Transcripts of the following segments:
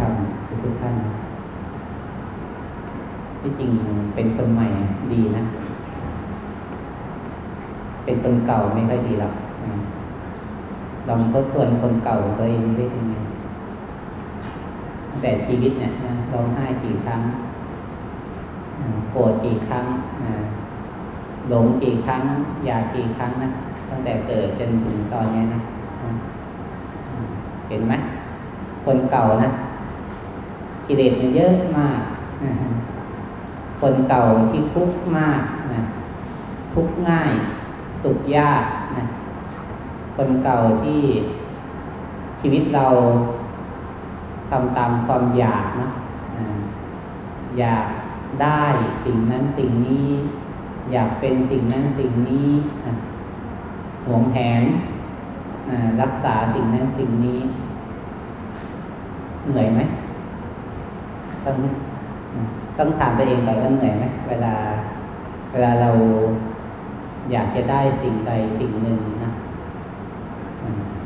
ธรรมทุกท่านที่จริงเป็นคนใหม่ดีนะ เป็นคนเก่าไม่ค่อยดีหรอกลองทบทวนคนเก่าตัวเองได้ยังไงแต่ชีวิตเนี่ยร้องไห้กี่ครั้งโกรธกี่ครั้งหลงกี่ครั้ง อยากกี่ครั้งนะตั้งแต่เกิดจนถึงตอนนี้นะ เห็นไหมคนเก่านะ กิเลสมันเยอะมากคนเก่าที่ทุกข์มากนะทุกข์ง่าย สุขยากนะคนเก่าที่ชีวิตเราทำตามความอยากนะอยากได้สิ่งนั้นสิ่งนี้ อยากเป็นสิ่งนั้นสิ่งนี้หวงแหนรักษาสิ่งนั้นสิ่งนี้ เหนื่อยไหม ต้องต้องถามตัวเองก่อนว่าเหนื่อยไหมเวลา เวลาเราอยากจะได้สิ่งใดสิ่งหนึ่งนะ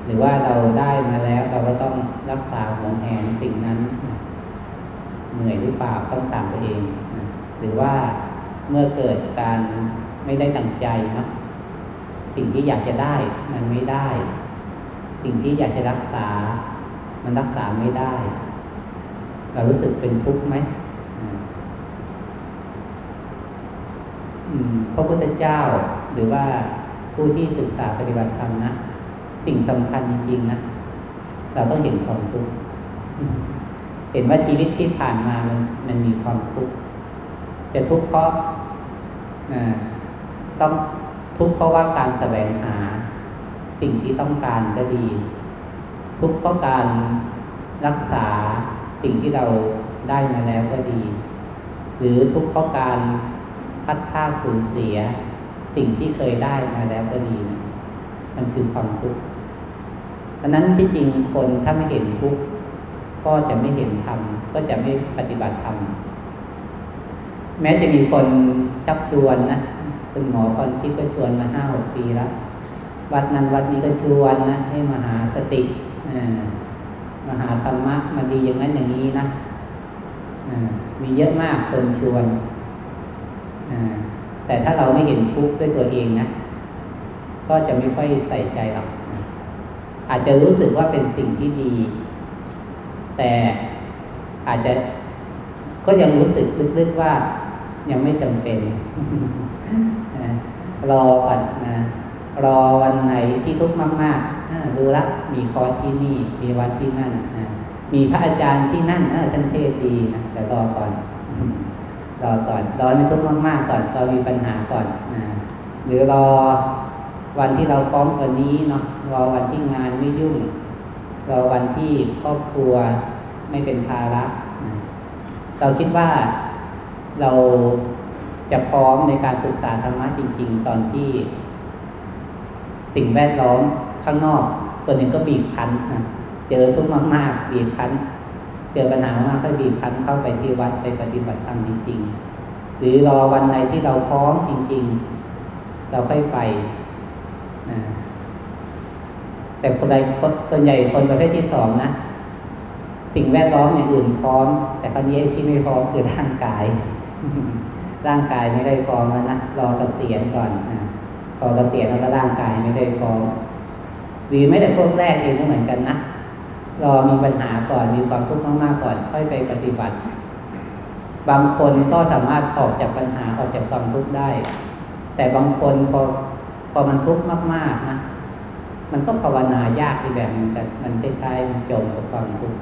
หรือว่าเราได้มาแล้วเราก็ต้องรักษาหวงแหนสิ่งนั้น เหนื่อยหรือเปล่าต้องตามตัวเองนะหรือว่าเมื่อเกิดการไม่ได้ตั้งใจนะสิ่งที่อยากจะได้มันไม่ได้ สิ่งที่อยากจะรักษา มันรักษาไม่ได้ เรารู้สึกเป็นทุกข์ไหมพระพุทธเจ้าหรือว่าผู้ที่ศึกษาปฏิบัติธรรมนะ สิ่งสำคัญจริงๆนะ เราต้องเห็นความทุกข์เห็นว่าชีวิตที่ผ่านมามันมันมีความทุกข์จะทุกข์เพราะต้องทุกข์เพราะว่าการแสวงหา สิ่งที่ต้องการก็ดี ทุกข์เพราะการรักษา สิ่งที่เราได้มาแล้วก็ดี หรือทุกข์เพราะการพัดพาสูญเสีย สิ่งที่เคยได้มาแล้วก็ดี มันคือความทุกข์ดังนั้นที่จริงคนถ้าไม่เห็นทุกข์ก็จะไม่เห็นธรรมก็จะไม่ปฏิบัติธรรมแม้จะมีคนชักชวนนะคุณหมอคอนคิดก็ชวนมาห้าหกปีแล้ว วัดนั้นวัดนี้ก็ชวนนะให้มาหาสติมา มหาธรรมะมาดีอย่างนั้นอย่างนี้นะมีเยอะมากคนชวนแต่ถ้าเราไม่เห็นทุกข์ด้วยตัวเองนะก็จะไม่ค่อยใส่ใจหรอกอาจจะรู้สึกว่าเป็นสิ่งที่ดี แต่อาจจะก็ยังรู้สึกลึกๆว่ายังไม่จำเป็นรอก่อนนะรอวันไหนที่ทุกข์มาก ๆ ดูละมีคอร์สที่นี่ มีวัดที่นั่นมีพระอาจารย์ที่นั่นท่านเทศดีนะแต่รอก่อนรอก่อนรอให้ทุกข์มากๆก่อนรอมีปัญหาก่อนนะหรือรอวันที่เราพร้อมกว่านี้เนาะรอวันที่งานไม่ยุ่งรอวันที่ครอบครัวไม่เป็นภาระนะเราคิดว่าเราจะพร้อมในการศึกษาธรรมะจริง ๆ ตอนที่ สิ่งแวดล้อม ข้างนอก ส่วนหนึ่งก็บีบคั้นนะเจอทุกข์มากๆ บีบคั้น เจอปัญหามากก็บีบคั้นเข้าไปที่วัดไปปฏิบัติธรรมจริง ๆ หรือรอวันไหนที่เราพร้อมจริง ๆ เราค่อยไปแต่คนใดส่วนใหญ่คนประเภทที่สองนะสิ่งแวดล้อมอย่างอื่นพร้อม แต่คราวนี้ที่ไม่พร้อมคือร่างกาย ร่างกายไม่ได้พร้อมแล้วนะรอกเกษียณก่อนอพอเกษียณแล้วก็ร่างกายไม่ได้พร้อม หรือไม่แต่พวกแรกเองก็เหมือนกันนะรอมีปัญหาก่อนมีความทุกข์มากๆก่อน ค่อยไปปฏิบัติ บางคนก็สามารถออกจากปัญหาออกจากความทุกข์ได้ แต่บางคนพอพอมันทุกข์มากๆนะมันก็ภาวนายากอีกแบบมันกันมันคล้ายๆมันจมกับความทุกข์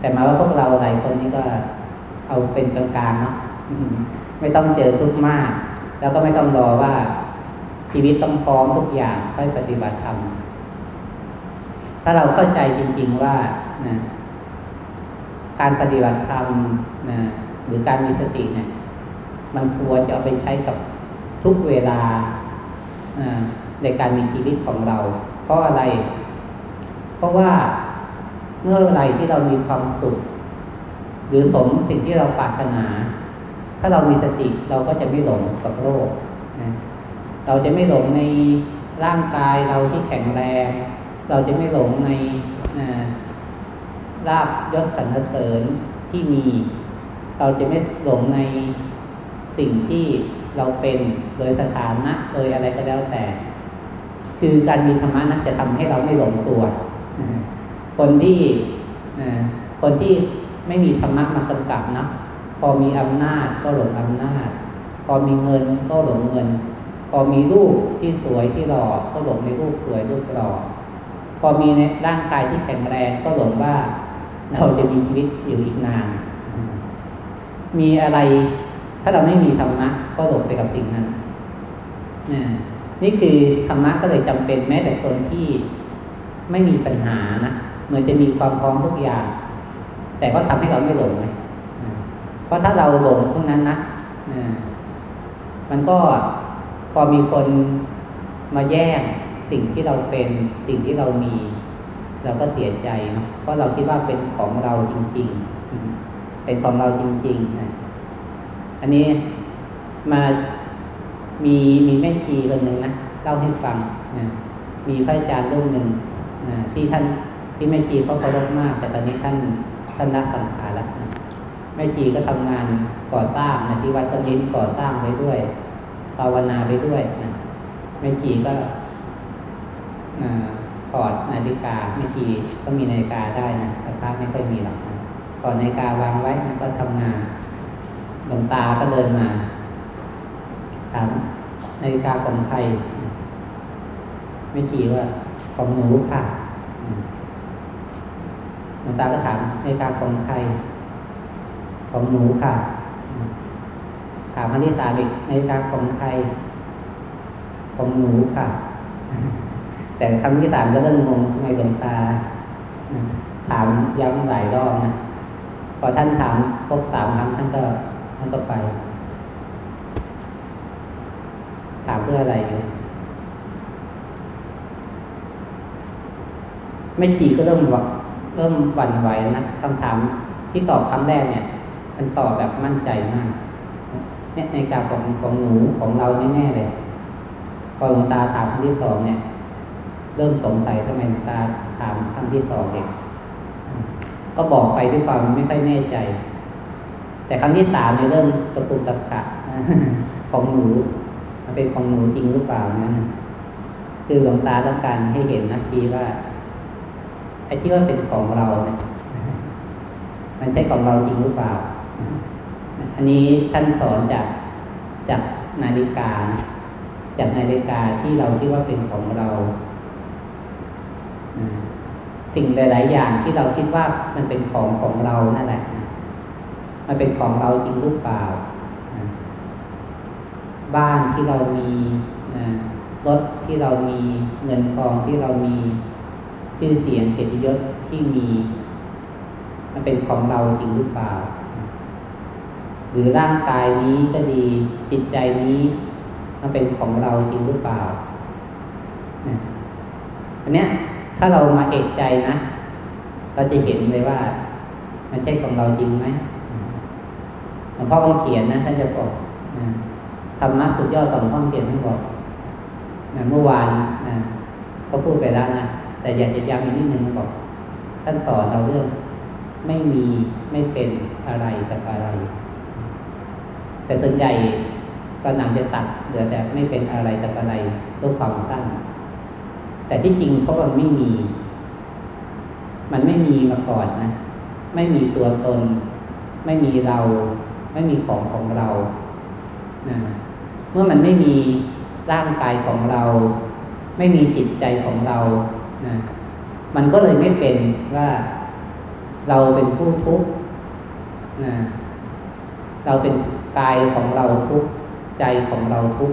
แต่มาว่าพวกเราหลายคนนี่ก็เอาเป็นกลางๆเนาะไม่ต้องเจอทุกข์มาก แล้วก็ไม่ต้องรอว่า ชีวิตต้องพร้อมทุกอย่างค่อยปฏิบัติธรรมถ้าเราเข้าใจจริง ๆว่านะการปฏิบัติธรรมนะหรือการมีสติเนี่ย มันควรจะเอาไปใช้กับทุกเวลาในการมีชีวิตของเรา เพราะอะไร เพราะว่าเมื่อไรที่เรามีความสุข หรือสมสิ่งที่เราปรารถนา ถ้าเรามีสติเราก็จะไม่หลงกับโลกนะ เราจะไม่หลงในร่างกายเราที่แข็งแรง เราจะไม่หลงในลาบยศสรรเสริญที่มี เราจะไม่หลงในสิ่งที่เราเป็นโดยสถานะโดยอะไรก็แล้วแต่ คือการมีธรรมะนักจะทำให้เราไม่หลงตัว คนที่คนที่ไม่มีธรรมะมากำกับนะพอมีอำนาจก็หลงอำนาจ พอมีเงินก็หลงเงิน พอมีรูปที่สวยที่หล่อก็หลงในรูปสวยรูปหล่อพอมีในร่างกายที่แข็งแรงก็หลงว่าเราจะมีชีวิตอยู่อีกนาน มีอะไร ถ้าเราไม่มีธรรมะก็หลงไปกับสิ่งนั้นนี่คือธรรมะก็เลยจำเป็นแม้แต่คนที่ไม่มีปัญหานะเหมือนจะมีความพร้อมทุกอย่าง แต่ก็ทำให้เราไม่หลงเลยเพราะถ้าเราหลงพวกนั้นนะมันก็ พอมีคนมาแย่งสิ่งที่เราเป็นสิ่งที่เรามี เราก็เสียใจเนาะเพราะเราคิดว่าเป็นของเราจริง ๆ เป็นของเราจริงๆนะอันนี้มามีมีแม่ชีคนหนึ่งนะเล่าให้ฟังนะมีพระอาจารย์รูปหนึ่งนะที่ท่านที่แม่ชีเขาเคารพมาก แต่ตอนนี้ท่านท่านละสังขารแล้วแม่ชีก็ทำงานก่อสร้างนะที่วัดต้นลิ้นก่อสร้างไปด้วยาวนาไปด้วยนะแม่ชีก็ถอดนาฬิกาแม่ชีก็มีนาฬิกาได้นะแต่พระไม่ค่อยมีหรอกนะถอดนาฬิกาวางไว้นะก็ทำงานหลวงตาก็เดินมาถามนาฬิกาของใครไม่ขี่ว่าของหนูค่ะหลวงตาก็ถามนาฬิกาของใคร ของหนูค่ะ ถามครั้งที่สามอีกนาฬิกาของใครของหนูค่ะ แต่ครั้งที่สามก็เริ่มงงทำไมหลวงตา ถามย้ำหลายรอบนะพอท่านถามครบสามครั้งท่านก็ท่านก็ไป ถามเพื่ออะไร ไม่ขี่ก็เริ่มวเริ่มหวั่นไหวนะคำถามที่ตอบคำแรกเนี่ย มันตอบแบบมั่นใจมาก เนี่ยในการของของหนูของเราแน่ๆเลยพอหลวงตาถามคำที่สองเนี่ย เริ่มสงสัยทำไมหลวงตาถามคำที่สองเองก็บอกไปด้วยความไม่ค่อยแน่ใจ แต่ครั้งที่สามเนี่ยเริ่มตะกุกตะกะของหนูมันเป็นของหนูจริงหรือเปล่านะคือหลวงตาต้องการให้เห็นนะทีว่าไอ้ที่ว่าเป็นของเราเนะมันใช่ของเราจริงหรือเปล่า อันนี้ท่านสอนจากจากนาฬิกา จากนาฬิกาที่เราคิดว่าเป็นของเรา สิ่งหลาย ๆ อย่างที่เราคิดว่ามันเป็นของของเรานั่นแหละมันเป็นของเราจริงหรือเปล่า บ้านที่เรามีรถที่เรามีเงินทองที่เรามีชื่อเสียงเกียรติยศที่มี มันเป็นของเราจริงหรือเปล่า หรือร่างกายนี้ก็ดีจิตใจนี้มันเป็นของเราจริงหรือเปล่าอันเนี้ย ถ้าเรามาเอกใจนะเราจะเห็นเลยว่า มันใช่ของเราจริงไหมหลวงพ่อคงเขียนนะท่านจะบอกธรรมะสุดยอดของห้องเรียนท่านบอกนะเมื่อวานนะเขาพูดไปแล้วนะแต่อยากจะย้ำอีกนิดนึงบอก ท่านสอนเราเรื่อง ไม่มีไม่เป็นอะไรกับอะไร แต่ส่วนใหญ่ตอนหนังจะตัดเหลือแต่ไม่เป็นอะไรกับอะไรรูปความสั้น แต่ที่จริงเพราะมันไม่มี มันไม่มีมาก่อนนะ ไม่มีตัวตน ไม่มีเรา ไม่มีของของเรานะเมื่อมันไม่มีร่างกายของเรา ไม่มีจิตใจของเรานะมันก็เลยไม่เป็นว่าเราเป็นผู้ทุกข์นะเราเป็น กายของเราทุกใจของเราทุก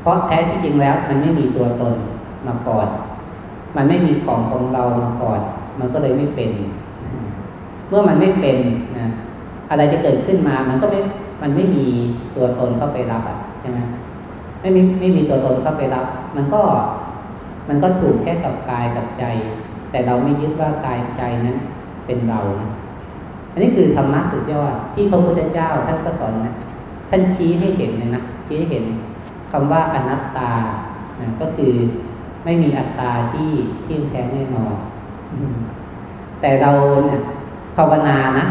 เพราะแท้ที่จริงแล้วมันไม่มีตัวตนมาก่อน มันไม่มีของของเรามาก่อน มันก็เลยไม่เป็น เมื่อมันไม่เป็นนะอะไรจะเกิดขึ้นมามันก็ไม่ มันไม่มีตัวตนเข้าไปรับอะใช่ไหมไม่มีไม่มีตัวตนเข้าไปรับ มันก็มันก็ถูกแค่กับกายกับใจ แต่เราไม่ยึดว่ากายใจนั้นเป็นเรานะ อันนี้คือธรรมะสุดยอดที่พระพุทธเจ้าท่านก็สอนนะท่านชี้ให้เห็นเลยนะชี้ให้เห็นคำว่าอนัตตานะก็คือไม่มีอัตตาที่ที่แท้แน่นอนแต่เราเนี่ยภาวนานะ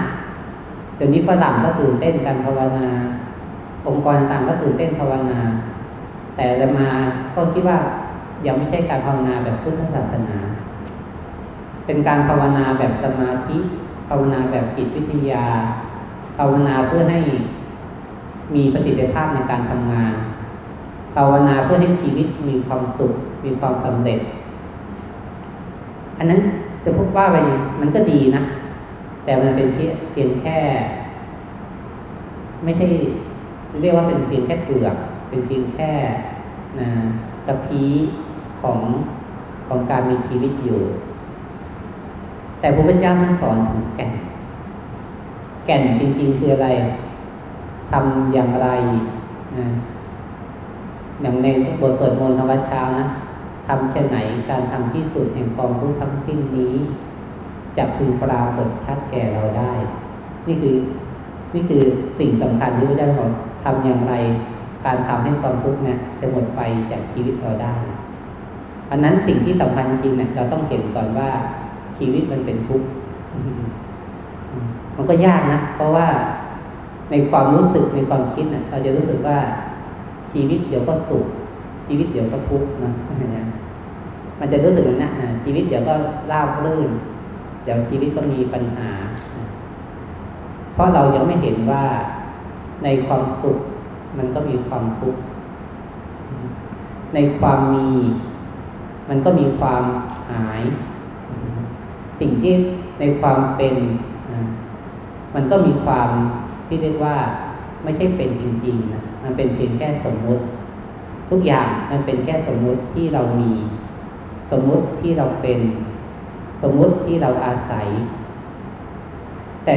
เดี๋ยวนี้ฝรั่งก็ตื่นเต้นกันภาวนา องค์กรต่างก็ตื่นเต้นภาวนา แต่จะมาก็คิดว่ายังไม่ใช่การภาวนาแบบพุทธศาสนา เป็นการภาวนาแบบสมาธิ ภาวนาแบบจิตวิทยา ภาวนาเพื่อให้มีประสิทธิภาพในการทำงาน ภาวนาเพื่อให้ชีวิตมีความสุข มีความสำเร็จ อันนั้นจะพบว่าไปมันก็ดีนะ แต่มันเป็นเพียงแค่ ไม่ใช่จะเรียกว่าเป็นเพียงแค่เปลือก เป็นเพียงแค่นะกระพี้ของของการมีชีวิตอยู่ แต่พระพุทธเจ้าท่านสอนถึงแก่น แก่นจริงๆคืออะไรทำอย่างไรนะอย่างในบทสวดมนต์ธรรมชานะทำเช่นไหนการทำที่สุดแห่งกองทุกทั้งสิ้นนี้จะพึงปรากฏชัดแก่เราได้ นี่คือ นี่คือสิ่งสำคัญที่พระเจ้าสอนทำอย่างไร การทำให้ความทุกข์เนี่ยจะหมดไปจากชีวิตเราได้อันนั้นสิ่งที่สำคัญจริงๆเนี่ยเราต้องเห็นก่อนว่า ชีวิตมันเป็นทุกข์มันก็ยากนะ เพราะว่าในความรู้สึกในความคิดเนี่ยเราจะรู้สึกว่าชีวิตเดี๋ยวก็สุข ชีวิตเดี๋ยวก็ทุกข์นะมันจะรู้สึกอย่างนั้นนะชีวิตเดี๋ยวก็ราบรื่น เดี๋ยวชีวิตก็มีปัญหา เพราะเรายังไม่เห็นว่าในความสุขมันก็มีความทุกข์ ในความมี มันก็มีความหาย สิ่งที่ในความเป็นมันก็มีความที่เรียกว่าไม่ใช่เป็นจริงๆนะมันเป็นเพียงแค่สมมุติ ทุกอย่างมันเป็นแค่สมมุติที่เรามี สมมุติที่เราเป็น สมมุติที่เราอาศัย แต่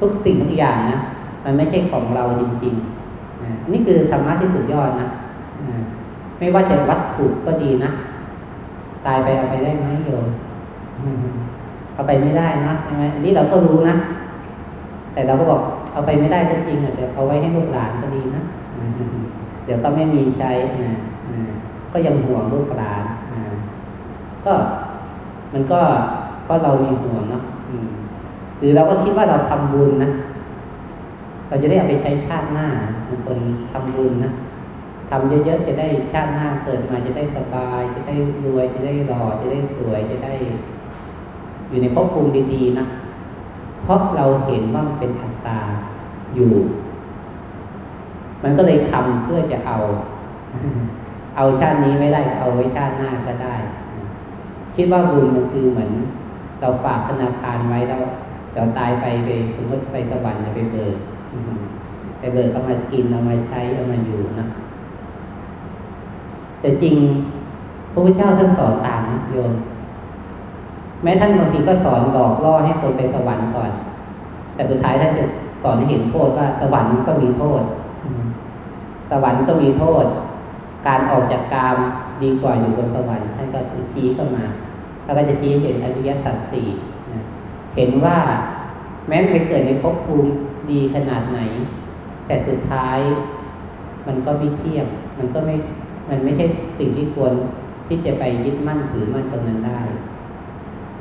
ทุกสิ่งทุกอย่างนะมันไม่ใช่ของเราจริงๆนี่คือธรรมะที่สุดยอดนะไม่ว่าจะวัตถุก็ดีนะ ตายไปเอาไปได้ไหมโยม เอาไปไม่ได้นะใช่ไหมอันนี้เราก็รู้นะ แต่เราก็บอกเอาไปไม่ได้ก็จริงแต่เอาไว้ให้ลูกหลานก็ดีนะ เดี๋ยวก็ไม่มีใช้นะก็ยังห่วงลูกหลานก็มันก็ก็เรามีห่วงเนาะหรือเราก็คิดว่าเราทำบุญนะ เราจะได้เอาไปใช้ชาติหน้าบางคนทำบุญนะทำเยอะๆจะได้ชาติหน้าเกิดมาจะได้สบาย จะได้รวยจะได้หล่อจะได้สวยจะได้ อยู่ในภพภูมิดีๆนะ เพราะเราเห็นว่ามันเป็นอัตตาอยู่ มันก็เลยทำเพื่อจะเอา เอาชาตินี้ไม่ได้เอาไว้ชาติหน้าก็ได้ คิดว่าบุญมันคือเหมือน เราฝากธนาคารไว้แล้วเราตายไปไปสมมติไปสวรรค์ไปเบิกไปเบิกเอามากินเอามาใช้เอามาอยู่นะแต่จริงพระพุทธเจ้าท่านสอนตางนะโยม แม้ท่านบางทีก็สอนหลอกล่อให้คนไปสวรรค์ก่อน แต่สุดท้ายท่านจะสอนให้เห็นโทษว่าสวรรค์ก็มีโทษ สวรรค์ก็มีโทษ การออกจากกามดีกว่าอยู่บนสวรรค์ท่านก็ชี้เข้ามา แล้วก็จะชี้เห็นอริยสัจสี่เห็นว่าแม้ไปเกิดในภพภูมิดีขนาดไหน แต่สุดท้ายมันก็ไม่เที่ยง มันก็ไม่ มันไม่ใช่สิ่งที่ควรที่จะไปยึดมั่นถือมั่นตรงนั้นได้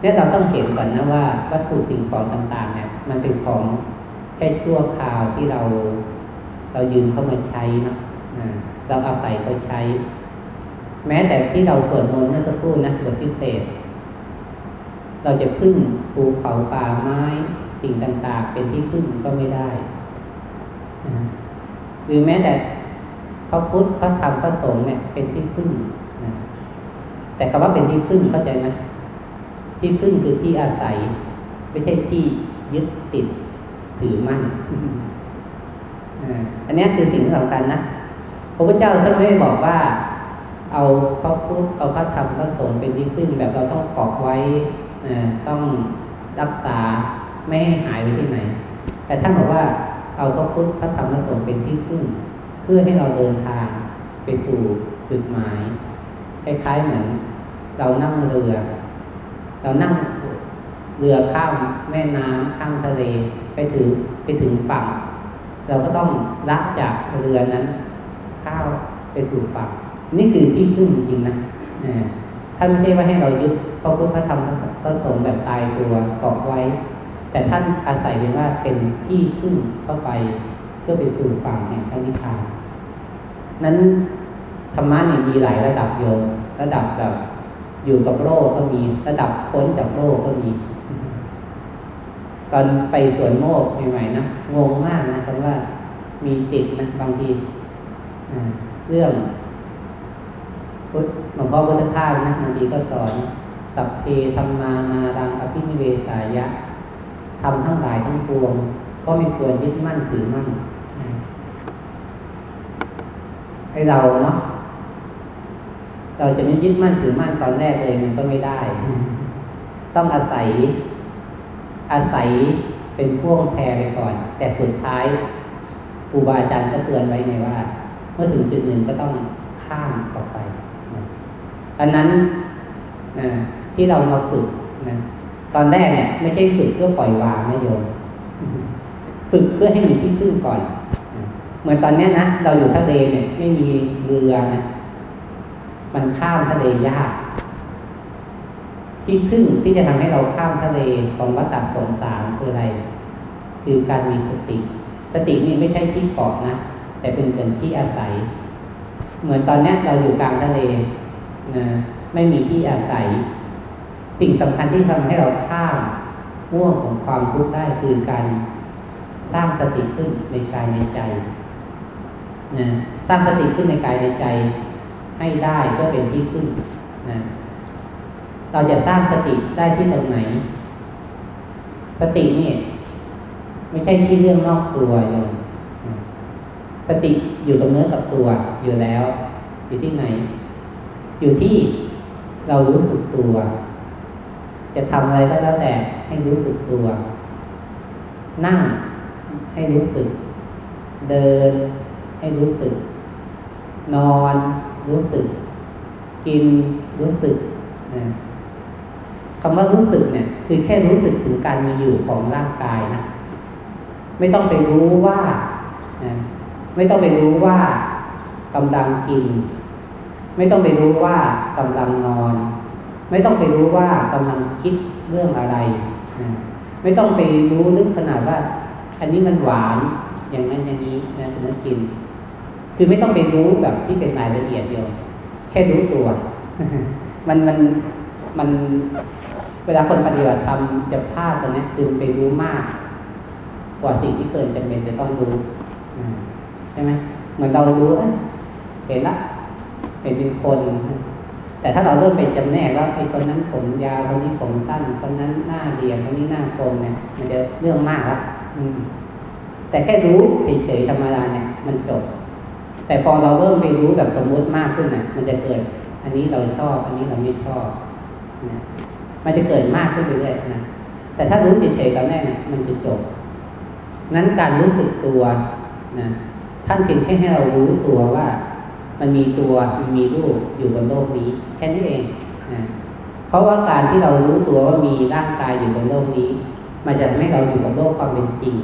นี่ยเราต้องเห็นก่อนนะว่าวัตถุสิ่งของต่างๆเนี่ยมันเป็นของแค่ชั่วคราวที่เราเรายืมเข้ามาใช้นะเราเอาใส่เขาใช้ แม้แต่ที่เราสวดมนต์เมื่อสักครู่นะบทพิเศษ เราจะพึ่งภูเขาป่าไม้สิ่งต่างๆ เป็นที่พึ่งก็ไม่ได้หรือแม้แต่พระพุทธพระธรรมพระสงฆ์เนี่ยเป็นที่พึ่งแต่คำว่าเป็นที่พึ่งเข้าใจไหม ที่พึ่งคือที่อาศัย ไม่ใช่ที่ยึดติดถือมั่นอันนี้คือสิ่งที่สำคัญนะพระพุทธเจ้าท่านไม่ได้บอกว่า เอาพระพุทธเอาพระธรรมพระสงฆ์เป็นที่พึ่งแบบเราต้องกอบไว้ต้องรักษาไม่ให้หายไปที่ไหน แต่ท่านบอกว่าเอาพระพุทธพระธรรมพระสงฆ์เป็นที่พึ่ง เพื่อให้เราเดินทางไปสู่จุดหมายคล้ายๆเหมือนเรานั่งเรือ เรานั่งเรือข้ามแม่น้ำข้ามทะเลไปถึงไปถึงฝั่ง เราก็ต้องละจากเรือนั้นก้าวไปสู่ฝั่งนี่คือที่พึ่งจริงนะท่านไม่ใช่ว่าให้เรายึดพระพุทธพระธรรมพระสงฆ์แบบตายตัวเกาะไว้ แต่ท่านอาศัยเป็นว่าเป็นที่ขึ้นเข้าไปเพื่อไปสู่ฝั่งแห่งพระนิพพานนั้นธรรมะนี่มีหลายระดับโยมระดับแบบ อยู่กับโลกก็มีระดับพ้นจากโลกก็มี ตอนไปสวนโมกใหม่ๆนะงงมากนะคำว่ามีจิตนะบางทีเรื่องหลวงพ่อพุทธทาสนะบางทีก็สอน สัพเพธรรมานารังอภินิเวสายะทำทั้งหลายทั้งปวง ก็ไม่ควรยึดมั่นถือมั่นให้เราเนาะ เราจะไม่ยึดมั่นถือมั่นตอนแรกเลยมันก็ไม่ได้ ต้องอาศัย อาศัยเป็นพ่วงแพรไปก่อน แต่สุดท้ายครูบาอาจารย์ก็เตือนไว้ไงว่า เมื่อถึงจุดหนึ่งก็ต้องข้ามออกไปอันนั้นนะที่เรามาฝึกนะตอนแรกเนี่ย ไม่ใช่ฝึกเพื่อปล่อยวางนะโยมฝึกเพื่อให้มีที่พึ่งก่อน เหมือนตอนนี้นะเราอยู่ทะเลเนี่ย ไม่มีเรือนะ มันข้ามทะเลยาก ที่พึ่งที่จะทำให้เราข้ามทะเลของวัฏฏสงสารคืออะไร คือการมีสติ สตินี่ไม่ใช่ที่เกาะนะ แต่เป็นเป็นที่อาศัย เหมือนตอนนี้เราอยู่กลางทะเลนะไม่มีที่อาศัย สิ่งสำคัญที่ทำให้เราข้ามห่วงของความทุกข์ได้คือการสร้างสติขึ้นในกายในใจนะสร้างสติขึ้นในกายในใจ ให้ได้ก็เป็นที่พึ่งนะเราจะสร้างสติได้ที่ตรงไหน สตินี่ไม่ใช่ที่เรื่องนอกตัวโยมสติอยู่กับเนื้อกับตัวอยู่แล้ว อยู่ที่ไหน อยู่ที่เรารู้สึกตัว จะทำอะไรก็แล้วแต่ให้รู้สึกตัว นั่งให้รู้สึก เดินให้รู้สึก นอน รู้สึก กินรู้สึกนะคำว่ารู้สึกเนี่ย คือแค่รู้สึกถึงการมีอยู่ของร่างกายนะไม่ต้องไปรู้ว่านะไม่ต้องไปรู้ว่ากำลังกิน ไม่ต้องไปรู้ว่ากำลังนอน ไม่ต้องไปรู้ว่ากำลังคิดเรื่องอะไรนะไม่ต้องไปรู้ลึกขนาดว่า อันนี้มันหวานอย่างนั้นอย่างนี้นะถึงจะกิน คือไม่ต้องไปรู้แบบที่เป็นรายละเอียดเดียวแค่รู้ตัว มันมันมันเวลาคนปฏิบัติธรรมจะพลาดตรงนี้คือไปรู้มาก กว่าสิ่งที่เกินจำเป็นจะต้องรู้ใช่ไหมเหมือนเรารู้เห็นละเห็นเป็นคน แต่ถ้าเราเริ่มไปจำแนกแล้วไอ้คนนั้นผมยาวคนนี้ผมสั้นคนนั้นหน้าเรียงคนนี้หน้าโกงเนี่ย มันจะเรื่องมากละแต่แค่รู้เฉยๆธรรมดาเนี่ย มันจบ แต่พอเราเริ่มไปรู้แบบสมมุติมากขึ้นนะมันจะเกิด อันนี้เราชอบ อันนี้เราไม่ชอบนะมันจะเกิดมากขึ้นเรื่อยๆนะแต่ถ้ารู้เฉยๆตอนแรกนี่ยมันจะจบ นั้นการรู้สึกตัวนะท่านเพียงแค่ให้เรารู้ตัวว่า มันมีตัวมันมีรูปอยู่บนโลกนี้ แค่นี้เองนะเพราะว่าการที่เรารู้ตัวว่ามีร่างกายอยู่บนโลกนี้ มันจะทำให้เราอยู่กับโลกความเป็นจริง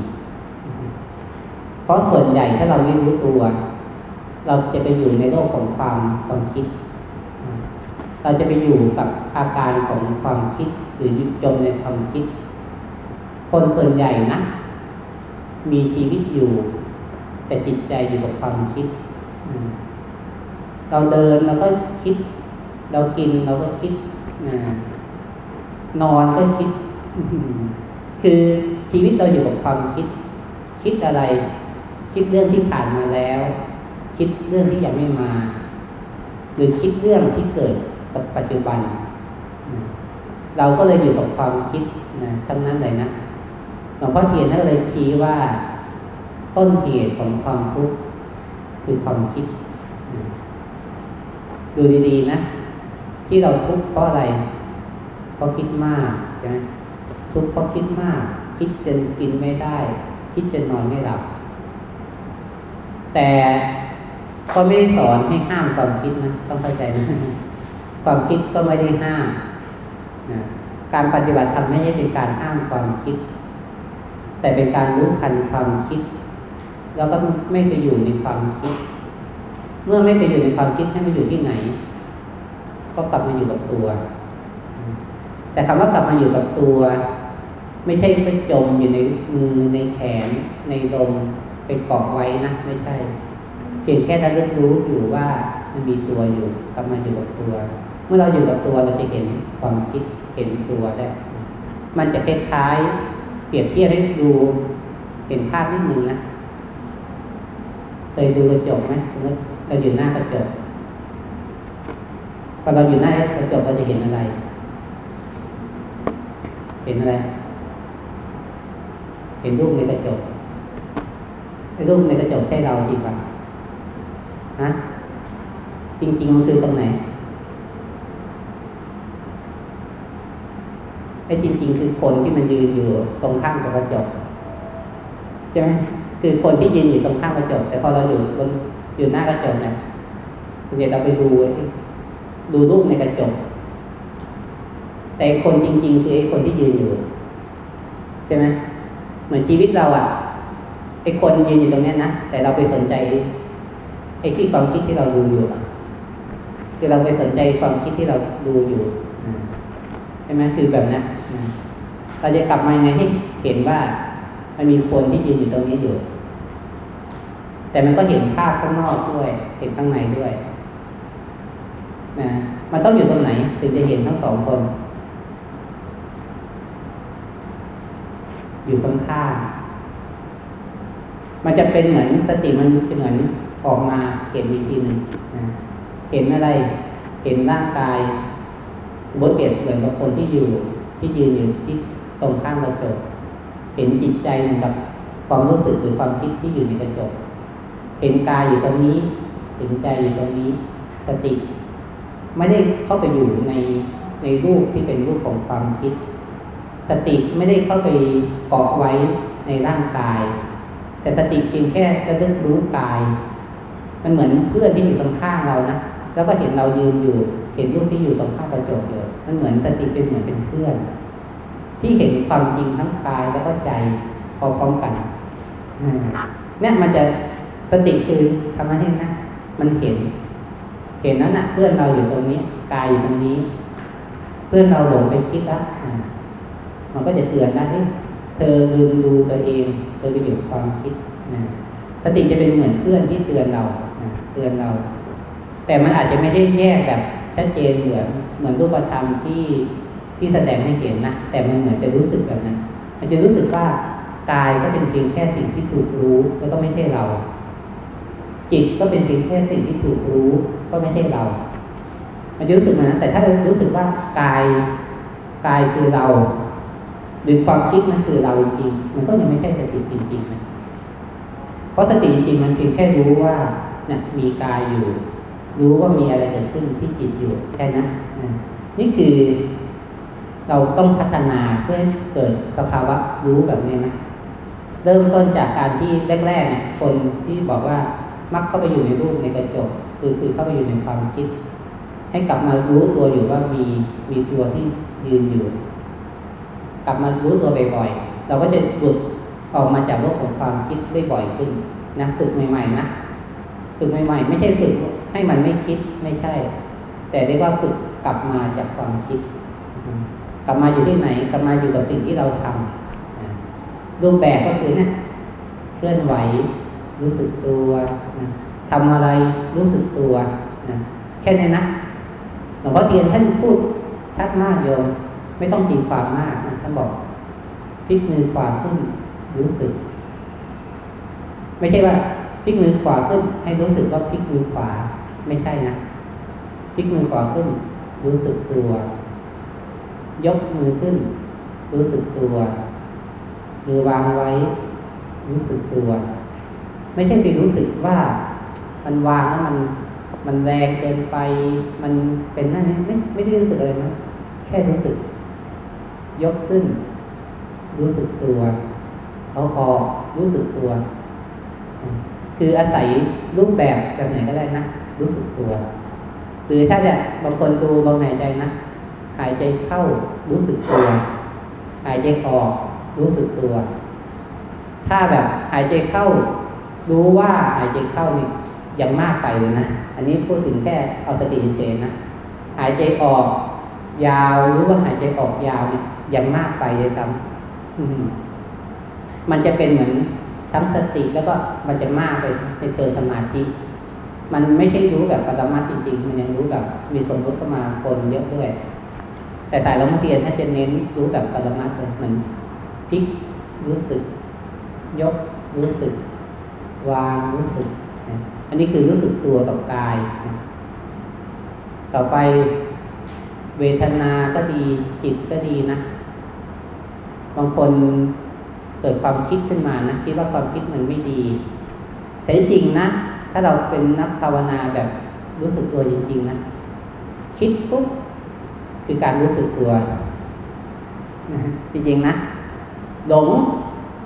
เพราะส่วนใหญ่ถ้าเราไม่รู้ตัว เราจะไปอยู่ในโลกของความความคิด เราจะไปอยู่กับอาการของความคิดหรือยึดจมในความคิด คนส่วนใหญ่นะ มีชีวิตอยู่ แต่จิตใจอยู่กับความคิด เราเดินเราก็คิด เรากินเราก็คิด นอนก็คิด คือชีวิตเราอยู่กับความคิด คิดอะไร คิดเรื่องที่ผ่านมาแล้ว คิดเรื่องที่ยังไม่มา หรือคิดเรื่องที่เกิดกับปัจจุบัน เราก็เลยอยู่กับความคิดนะทั้งนั้นเลยนะหลวงพ่อเทียนท่านเลยชี้ว่าต้นเหตุของความทุกข์คือความคิด ดูดีๆนะ ที่เราทุกข์เพราะอะไรเพราะคิดมากใช่ไหมทุกข์เพราะคิดมาก คิดจนกินไม่ได้ คิดจนนอนไม่หลับ แต่ ก็ไม่ได้สอนให้ห้ามความคิดนะต้องเข้าใจนะความคิดก็ไม่ได้ห้ามนะการปฏิบัติธรรมไม่ใช่เป็นการห้ามความคิด แต่เป็นการรู้ทันความคิด แล้วก็ไม่ไปอยู่ในความคิด เมื่อไม่ไปอยู่ในความคิดให้ไปอยู่ที่ไหน ก็กลับมาอยู่กับตัว แต่คำว่ากลับมาอยู่กับตัว ไม่ใช่ไปจมอยู่ในมือในแขนในลมไปเกาะไว้นะไม่ใช่ เพียงแค่ระลึกรู้อยู่ว่ามันมีตัวอยู่กลับมาอยู่กับตัว เมื่อเราอยู่กับตัวเราจะเห็นความคิดเห็นตัวได้ มันจะคล้ายๆเปรียบเทียบให้ดูเห็นภาพนิดนึงนะเคยดูกระจกไหมเราอยู่หน้ากระจกพอเราอยู่หน้ากระจกเราจะเห็นอะไร เห็นอะไร เห็นรูปในกระจกไอ้รูปในกระจกใช่เราจริงปะ ฮะจริงๆมันคือตรงไหนไอ้จริง ๆ คือคนที่มันยืนอยู่ตรงข้างกับกระจกใช่ไหมคือคนที่ยืนอยู่ตรงข้างกระจก แต่พอเราอยู่บนอยู่หน้ากระจกเนี่ยเดี๋ยวเราไปดูดูรูปในกระจก แต่คนจริง ๆ คือไอ้คนที่ยืนอยู่ใช่ไหมเหมือนชีวิตเราอะไอ้คนยืนอยู่ตรงนี้นะแต่เราไปสนใจ ไอ้ที่ความคิดที่เราดูอยู่คือเราไปสนใจความคิดที่เราดูอยู่ใช่ไหมคือแบบนั้นเราจะกลับมาไงให้เห็นว่า มันมีคนที่ยืนอยู่ตรงนี้อยู่ แต่มันก็เห็นภาพข้างนอกด้วย เห็นข้างในด้วยนะมันต้องอยู่ตรงไหน ถึงจะเห็นทั้งสองคน อยู่ข้างข้างมันจะเป็นเหมือนสติมันเป็นเหมือน ออกมาเห็นอีกทีหนึ่งเห็นอะไร เห็นร่างกายบทเปรียบเหมือนกับคนที่อยู่ที่ยืนอยู่ที่ตรงข้างกระจก เห็นจิตใจเหมือนกับความรู้สึกหรือความคิดที่อยู่ในกระจก เห็นกายอยู่ตรงนี้ เห็นใจอยู่ตรงนี้ สติ ไม่ได้เข้าไปอยู่ในในรูปที่เป็นรูปของความคิด สติไม่ได้เข้าไปเกาะไว้ในร่างกาย แต่สติเพียงแค่จะลือกรู้กาย มันเหมือนเพื่อนที่อยู่ตรงข้างเรานะแล้วก็เห็นเรายืนอยู่ เห็นรูปที่อยู่ตรงข้างกระจกเลยมันเหมือนสติเป็นเหมือนเป็นเพื่อน ที่เห็นความจริงทั้งกายแล้วก็ใจพร้อมๆกันเนี่ยมันจะสติคือทำอะไรนะมันเห็น เห็นนั้นนะเพื่อนเราอยู่ตรงนี้กายอยู่ตรงนี้ เพื่อนเราหลงไปคิดแล้วมันก็จะเตือนนะเฮ้เธอลืมดูตัวเอง เธอไปอยู่ความคิดนะสติจะเป็นเหมือนเพื่อนที่เตือนเรา เตือนเรา แต่มันอาจจะไม่ได้แยกแบบชัดเจนเหมือนเหมือนรูปธรรมที่ที่แสดงให้เห็นนะแต่มันเหมือนจะรู้สึกแบบนั้นมันจะรู้สึกว่ากายก็เป็นเพียงแค่สิ่งที่ถูกรู้แล้วก็ไม่ใช่เรา จิตก็เป็นเพียงแค่สิ่งที่ถูกรู้ ก็ไม่ใช่เรา มันจะรู้สึกนะแต่ถ้าเรารู้สึกว่ากายกายคือเรา หรือความคิดนั้นคือเราจริงมันก็ยังไม่ใช่สติจริงๆนะเพราะสติจริงมันเพียงแค่รู้ว่า นี่ยมีกายอยู่ รู้ว่ามีอะไรเกิดขึ้นที่จิตอยู่แค่นั้นนี่คือเราต้องพัฒนาเพื่อให้เกิดสภาวะรู้แบบนี้นะเริ่มต้นจากการที่แรกๆเนี่ยคนที่บอกว่ามักเข้าไปอยู่ในรูปในกระจกคือคือเข้าไปอยู่ในความคิด ให้กลับมารู้ตัวอยู่ว่ามีมีตัวที่ยืนอยู่ กลับมารู้ตัวบ่อยๆเราก็จะหลุดออกมาจากโลกของความคิดได้บ่อยขึ้นนะฝึกใหม่ๆนะ ฝึกใหม่ๆ ไม่ใช่ฝึกให้มันไม่คิดไม่ใช่ แต่เรียกว่าฝึกกลับมาจากความคิด กลับมาอยู่ที่ไหน กลับมาอยู่กับสิ่งที่เราทำรูปแบบก็คือเนะเคลื่อนไหว รู้สึกตัวนะทำอะไรรู้สึกตัวนะแค่นี้นะหลวงพ่อเทียนท่านพูดชัดมากโยมไม่ต้องตีความมากนะท่านบอกพลิกมือขวาขึ้นรู้สึก ไม่ใช่ว่า พลิกมือขวาขึ้น ให้รู้สึกว่าพลิกมือขวาไม่ใช่นะพลิกมือขวาขึ้น รู้สึกตัว ยกมือขึ้น รู้สึกตัวมือวางไว้ รู้สึกตัว ไม่ใช่ไปรู้สึกว่ามันวางแล้วมันมันแรงเกินไป มันเป็นนั่นนี่ไม่ไม่ได้รู้สึกอะไรนะแค่รู้สึก ยกขึ้น รู้สึกตัวเอาพอรู้สึกตัว คืออาศัยรูปแบบแบบไหนก็ได้นะรู้สึกตัวหรือถ้าจะบางคนดูลมหายใจนะหายใจเข้ารู้สึกตัว หายใจออก รู้สึกตัว ถ้าแบบหายใจเข้า รู้ว่าหายใจเข้านี่ยังมากไปเลยนะอันนี้พูดถึงแค่เอาสติเฉยนะหายใจออก ยาวรือว่าหายใจออกยาวเนี่ยยังมากไปเลยซ้ำอืมมันจะเป็นเหมือน ทั้งสติแล้วก็มันจะมากไปในเจอสมาธิ มันไม่ใช่รู้แบบปรมัตถ์จริงๆ มันยังรู้แบบมีสมมติเข้ามาปนเยอะด้วย แต่แต่ละมัเรียนถ้าจะเน้นรู้แบบปรมัตถ์เลยมันพลิกรู้สึก ยกรู้สึก วางรู้สึก อันนี้คือรู้สึกตัวกับกาย ต่อไปเวทนาก็ดีจิตก็ดีนะ บางคน เกิดความคิดขึ้นมานะคิดว่าความคิดมันไม่ดี แต่จริงนะ ถ้าเราเป็นนักภาวนาแบบรู้สึกตัวจริง ๆ นะ คิดปุ๊บคือการรู้สึกตัวจริงๆนะหลง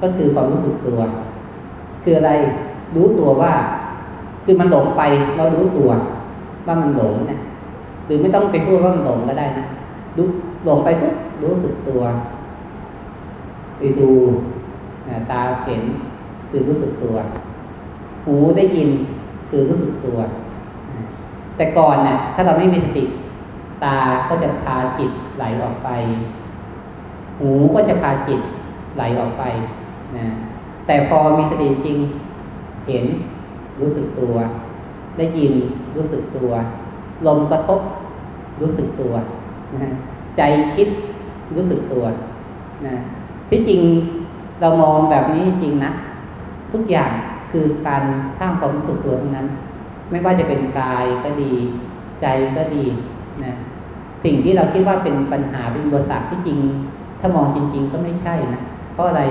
ก็คือความรู้สึกตัว คืออะไรรู้ตัวว่า คือมันหลงไปเรารู้ตัว ว่ามันหลงเนะหรือไม่ต้องไปพูดว่ามันหลงก็ได้นะรู้หลงไปปุ๊บรู้สึกตัว ไปดู ตาเห็นคือรู้สึกตัว หูได้ยินคือรู้สึกตัว แต่ก่อนเนะี่ยถ้าเราไม่มีสติตาก็จะพาจิตไหลออกไป หูก็จะพาจิตไหลออกไปนะแต่พอมีสติจริง เห็นรู้สึกตัว ได้ยินรู้สึกตัว ลมกระทบรู้สึกตัวนะใจคิดรู้สึกตัวนะที่จริง เรามองแบบนี้จริงนะ ทุกอย่างคือการสร้างความรู้สึกตัวทั้งนั้น ไม่ว่าจะเป็นกายก็ดี ใจก็ดีนะสิ่งที่เราคิดว่าเป็นปัญหาเป็นบริษัทที่จริง ถ้ามองจริง ๆ ก็ไม่ใช่นะเพราะอะไร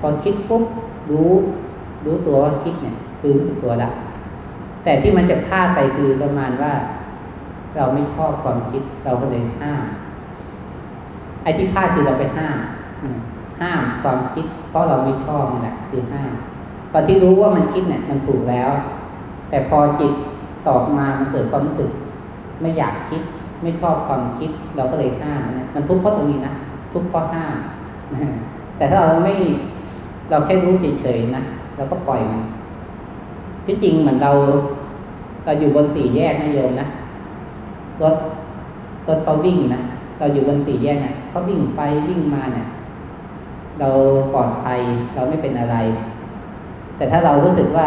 พอคิดปุ๊บรู้รู้ตัวว่าคิดเนี่ย คือรู้สึกตัวละแต่ที่มันจะพลาดไปคือประมาณว่า เราไม่ชอบความคิดเราก็เลยห้ามไอ้ที่พลาดคือเราไปห้ามห้ามความคิด ราะเราไม่ชอบนี่แหละคือห้ามตอนที่รู้ว่ามันคิดเนี่ยมันถูกแล้ว แต่พอจิตตอบมามันเกิดความรู้สึก ไม่อยากคิด ไม่ชอบความคิด เราก็เลยห้ามนะมันทุกข์เพราะตรงนี้นะทุกข์เพราะห้ามแต่ถ้าเราไม่เราแค่รู้เฉยๆนะเราก็ปล่อยมันที่จริงเหมือนเราเราอยู่บนสี่แยกนะโยมนะรถรถเขาวิ่งนะเราอยู่บนสี่แยกเนะี่ยเขาวิ่งไปวิ่งมาเนี่ย เราปลอดภัยเราไม่เป็นอะไร แต่ถ้าเรารู้สึกว่า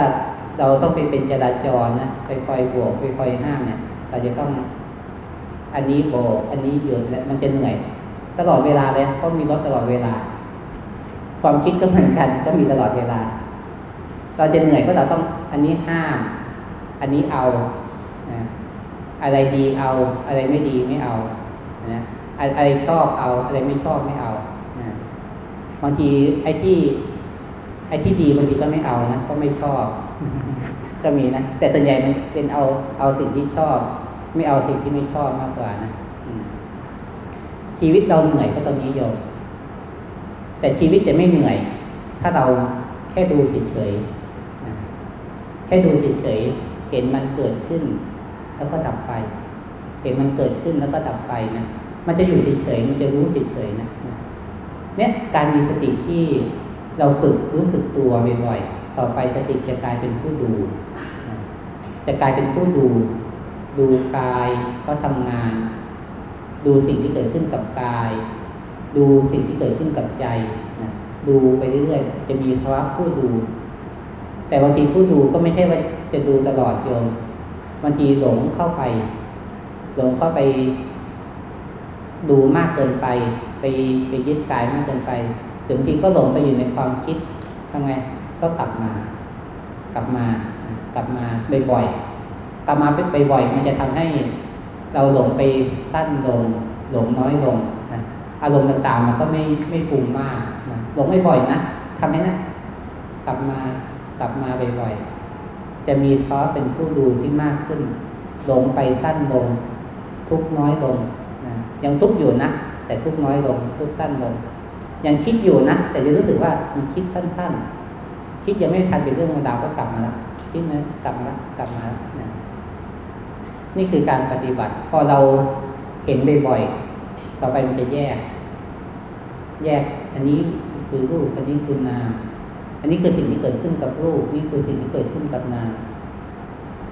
เราต้องไปเป็นจราจรนะไปคอยบวกไปคอยห้ามเนี่ยเราจะต้องอันนี้โบกอันนี้หยุดแล้วมันจะเหนื่อย ตลอดเวลาเลยเพราะมีรถตลอดเวลา ความคิดก็เหมือนกัน ก็มีตลอดเวลา เราจะเหนื่อยก็เราต้องอันนี้ห้าม อันนี้เอาอะไรดีเอา อะไรไม่ดีไม่เอานะอะไรชอบเอา อะไรไม่ชอบไม่เอา บางทีไอ้ที่ ไอ้ที่ดีบางทีก็ไม่เอานะเพราะไม่ชอบ ก็มีนะแต่ส่วนใหญ่มันเป็นเอาเอาสิ่งที่ชอบ ไม่เอาสิ่งที่ไม่ชอบมากกว่านะชีวิตเราเหนื่อยก็ตรงนี้โยมแต่ชีวิตจะไม่เหนื่อย ถ้าเราแค่ดูเฉยๆแค่ดูเฉยๆเห็นมันเกิดขึ้น แล้วก็ดับไป เห็นมันเกิดขึ้นแล้วก็ดับไปนะมันจะอยู่เฉยๆมันจะรู้เฉยๆนะ เนี่ยการมีสติที่เราฝึกรู้สึกตัวบ่อยๆต่อไปสติจะกลายเป็นผู้ดู จะกลายเป็นผู้ดู ดูกายก็ทำงาน ดูสิ่งที่เกิดขึ้นกับกาย ดูสิ่งที่เกิดขึ้นกับใจนะดูไปเรื่อยๆจะมีภาวะผู้ดู แต่บางทีผู้ดูก็ไม่ใช่ว่าจะดูตลอดโยมบางทีหลงเข้าไป หลงเข้าไป ดูมากเกินไป ไปไปยึดกายมากเกินไปถึงทีก็หลงไปอยู่ในความคิดทำไงก็กลับมา กลับมากลับมาบ่อยๆกลับมาไปบ่อยมันจะทำให้เราหลงไปสั้นลงหลงน้อยลงนะอารมณ์ต่างๆมันก็ไม่ไม่ปรุงมากนะหลงไม่บ่อยนะทำให้นะกลับมากลับมาบ่อยๆจะมีเพราะเป็นผู้ดูที่มากขึ้นหลงไปสั้นลง ทุกน้อยลงนะยังทุกอยู่นะ แต่ทุกน้อยลงทุกสั้นลงยังคิดอยู่นะแต่จะรู้สึกว่ามันคิดสั้นๆ คิดยังไม่ทันเป็นเรื่องราวก็กลับมาแล้วคิดนะกลับมากลับมานะนี่คือการปฏิบัติ พอเราเห็นบ่อยๆต่อไปมันจะแยก แยก อันนี้คือรูปอันนี้คือนามอันนี้คือสิ่งที่เกิดขึ้นกับรูป นี่คือสิ่งที่เกิดขึ้นกับนาม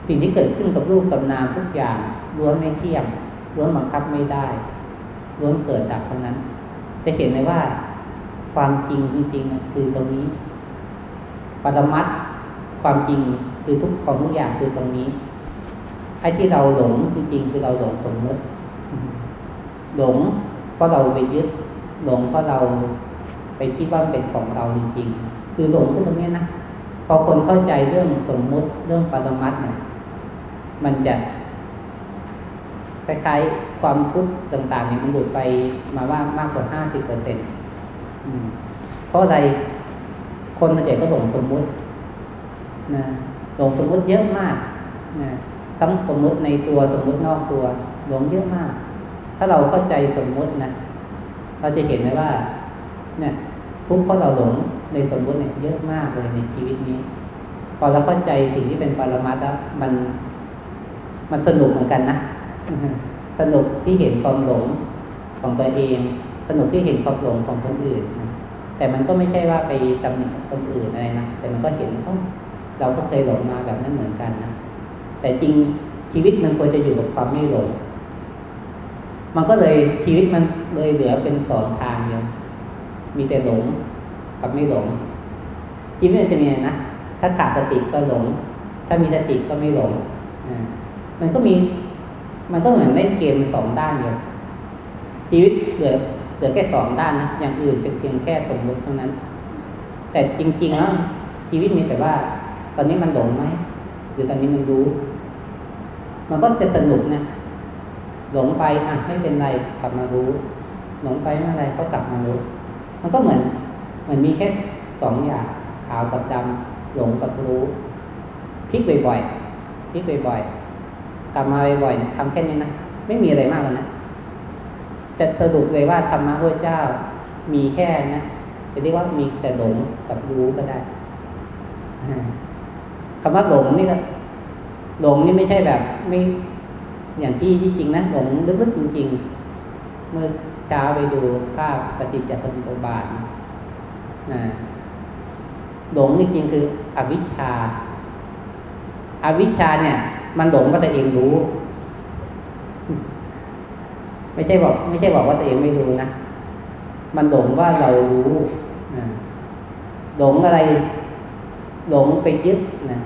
สิ่งที่เกิดขึ้นกับรูปกับนามทุกอย่างล้วนไม่เที่ยงล้วนบังคับไม่ได้ ล้วนเกิดดับเท่านั้น จะเห็นเลยว่าความจริงจริงๆคือตรงนี้ปรมัตความจริงคือทุกของทุกอย่างคือตรงนี้ไอ้ที่เราหลงจริงๆคือเราหลงสมมติหลงเพราะเราไปยึดหลงเพราะเราไปคิดว่าเป็นของเราจริง ๆ คือหลงคือตรงนี้นะพอคนเข้าใจเรื่องสมมุติเรื่องปรมัตเนี่ย มันจะ คล้ายๆความทุกข์ต่างๆเนี่ยมันหลุดไปมาว่ามากกว่าห้าสิบเปอร์เซ็นต์เพราะอะไรคนส่วนใหญ่ก็หลงสมมุตินะหลงสมมุติเยอะมากนะทั้งสมมุติในตัวสมมุตินอกตัวหลงเยอะมาก ถ้าเราเข้าใจสมมุตินะเราจะเห็นเลยว่า เนี่ย ทุกข์เพราะเราหลงในสมมุติเนี่ยเยอะมากเลยในชีวิตนี้ พอเราเข้าใจสิ่งที่เป็นปรมัตถ์แล้วมันมันสนุกเหมือนกันนะ สนุกที่เห็นความหลงของตัวเอง สนุกที่เห็นความหลงของคนอื่นนะแต่มันก็ไม่ใช่ว่าไปตำหนิคนอื่นอะไรนะแต่มันก็เห็นเราก็เคยหลงมาแบบนั้นเหมือนกันนะแต่จริงชีวิตมันควรจะอยู่กับความไม่หลง มันก็เลยชีวิตมันเลยเหลือเป็นสองทางเดียวมีแต่หลงกับไม่หลง ชีวิตมันจะมีนะถ้าขาดสติก็หลง ถ้ามีสติก็ไม่หลงมันก็มี มันก็เหมือนเล่นเกมสองด้านเดียวชีวิตเหลือเหลือแค่สองด้านนะอย่างอื่นเป็นเพียงแค่สมมติเท่านั้น แต่จริงๆแล้วชีวิตมีแต่ว่า ตอนนี้มันหลงไหมหรือตอนนี้มันรู้ มันก็จะสนุกนะหลงไปอะไม่เป็นไรกลับมารู้ หลงไปเมื่อไรก็กลับมารู้ มันก็เหมือน เหมือนมีแค่สองอย่างขาวกับดำหลงกับรู้พลิกบ่อยๆพลิกบ่อยๆ ลับมาบ่อยๆทำแค่นี้นะไม่มีอะไรมากเลยนะจะสรุปเลยว่าธรรมะพระเจ้ามีแค่นะจะเรียกว่ามีแต่หลงกับรู้ก็ได้คำว่าหลงนี่ก็หลงนี่ไม่ใช่แบบ ไม่อย่างที่ที่จริงนะหลงลึกๆจริง ๆ เมื่อเช้าไปดูภาพปฏิจจสมุปบาทนะหลงจริงๆคืออวิชชาอาวิชชาเนี่ย มันหลงว่าตัวเองรู้ ไม่ใช่บอก ไม่ใช่บอกว่าตัวเองไม่รู้นะมันหลงว่าเรารู้หลงอะไร หลงไปยึดนะ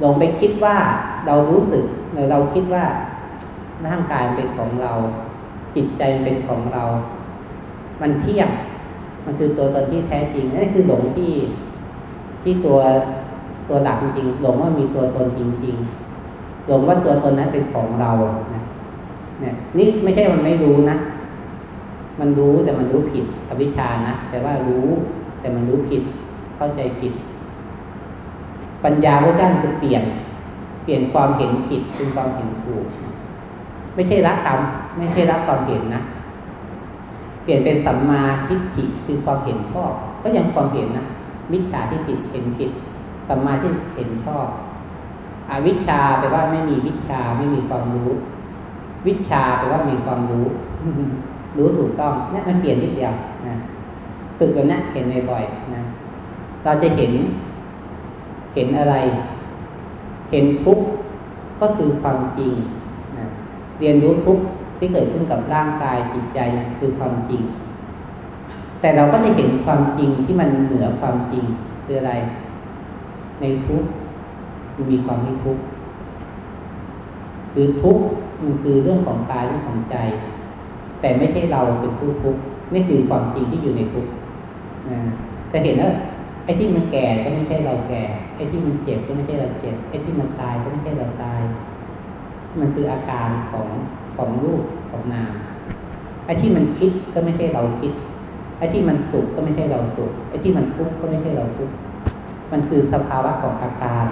หลงไปคิดว่าเรารู้สึกหรือเราคิดว่าร่างกายเป็นของเรา จิตใจเป็นของเรา มันเที่ยงมันคือตัวตนที่แท้จริงนั่นคือหลงที่ที่ตัวตัวหลักจริงหลงว่ามีตัวตนจริง ๆ หลงว่าตัวตนนั้นเป็นของเรานะเนี่ยนี่ไม่ใช่มันไม่รู้นะ มันรู้แต่มันรู้ผิดอวิชานะ แต่ว่ารู้แต่มันรู้ผิด เข้าใจผิด ปัญญาพระเจ้าคือเปลี่ยน เปลี่ยนความเห็นผิดเป็นความเห็นถูก ไม่ใช่รักตามไม่ใช่รักความเห็นนะ เปลี่ยนเป็นสัมมาทิฏฐิคือความเห็นชอบ ก็ยังความเห็นนะมิจฉาทิฏฐิเห็นผิดสัมมาที่เห็นชอบ อวิชชาแปลว่าไม่มีวิชาไม่มีความรู้ วิชาแปลว่ามีความรู้ รู้ถูกต้องนี่มันเปลี่ยนนิดเดียวนะฝึกกันนะเห็นบ่อยๆนะเราจะเห็น เห็นอะไร เห็นทุกข์ก็คือความจริงนะเรียนรู้ทุกข์ที่เกิดขึ้นกับร่างกายจิตใจนะคือความจริง แต่เราก็จะเห็นความจริงที่มันเหนือความจริงคืออะไร ในทุกข์ มันมีความไม่ทุกข์หรือทุกข์มันคือเรื่องของกายเรื่องของใจ แต่ไม่ใช่เราเป็นผู้ทุกข์นี่คือความจริงที่อยู่ในทุกข์นะจะเห็นว่าไอ้ที่มันแก่ก็ไม่ใช่เราแก่ ไอ้ที่มันเจ็บก็ไม่ใช่เราเจ็บ ไอ้ที่มันตายก็ไม่ใช่เราตาย มันคืออาการของของรูปของนาม ไอ้ที่มันคิดก็ไม่ใช่เราคิด ไอ้ที่มันสุขก็ไม่ใช่เราสุข ไอ้ที่มันทุกข์ก็ไม่ใช่เราทุกข์ มันคือสภาวะของอาการ